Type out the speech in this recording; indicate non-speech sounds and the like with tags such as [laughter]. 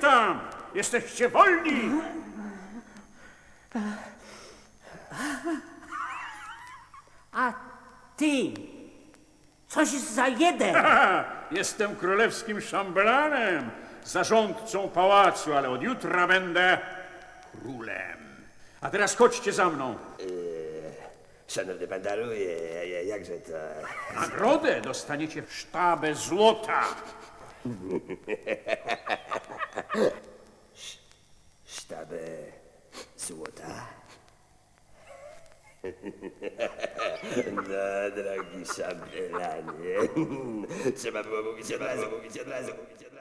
tam! Jesteście wolni! A ty, coś za jeden. Ha, [laughs] jestem królewskim szambelanem, zarządcą pałacu, ale od jutra będę królem. A teraz chodźcie za mną. Szanowny pan daruje, jakże to... [laughs] Nagrodę dostaniecie w sztabę złota. [laughs] Sztabę złota? No, drogi szambelanie. Trzeba było mówić od razu, mówić od razu, mówić od razu.